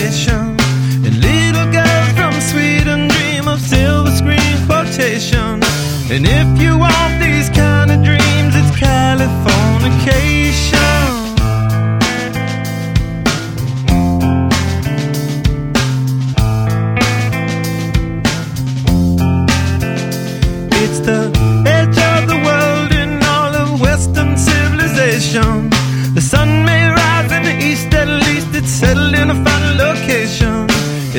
vacation. And little girls from Sweden dream of silver screen quotation. And if you want these kind of dreams, it's Californication.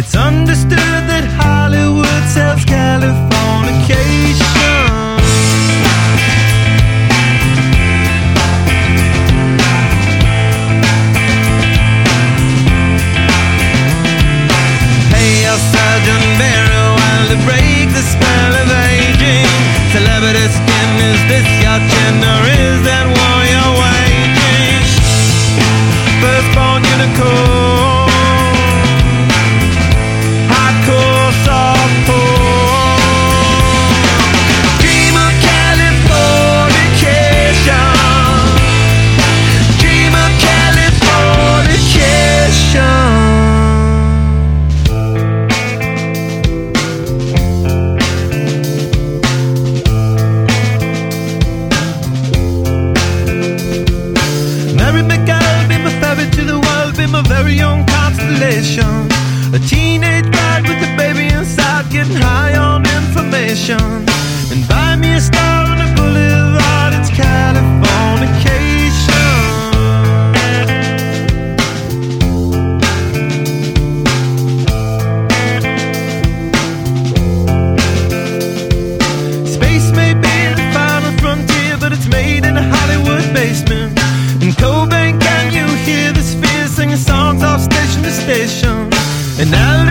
It's understood that Hollywood sells Californication. Very own constellation. A teenage bride with a baby inside, getting high on information. And buy me a star station? And Alderon's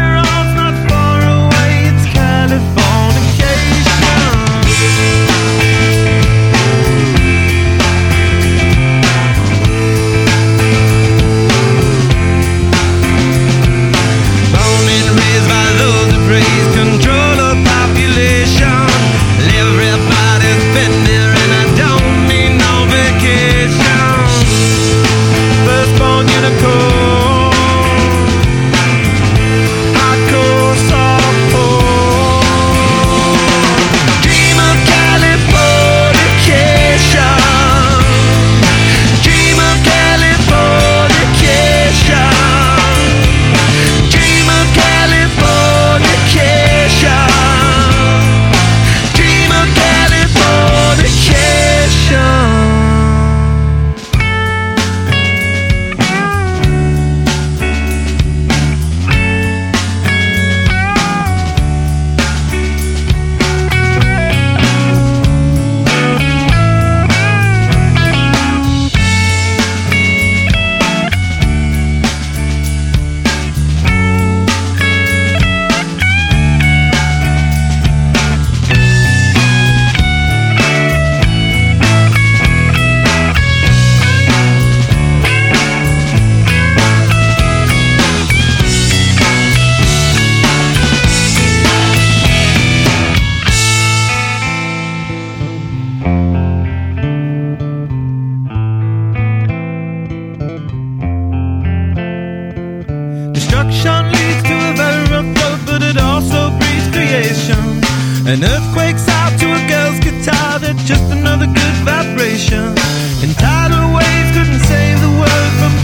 An earthquake's out to a girl's guitar, they're just another good vibration. And tidal waves couldn't save the world from.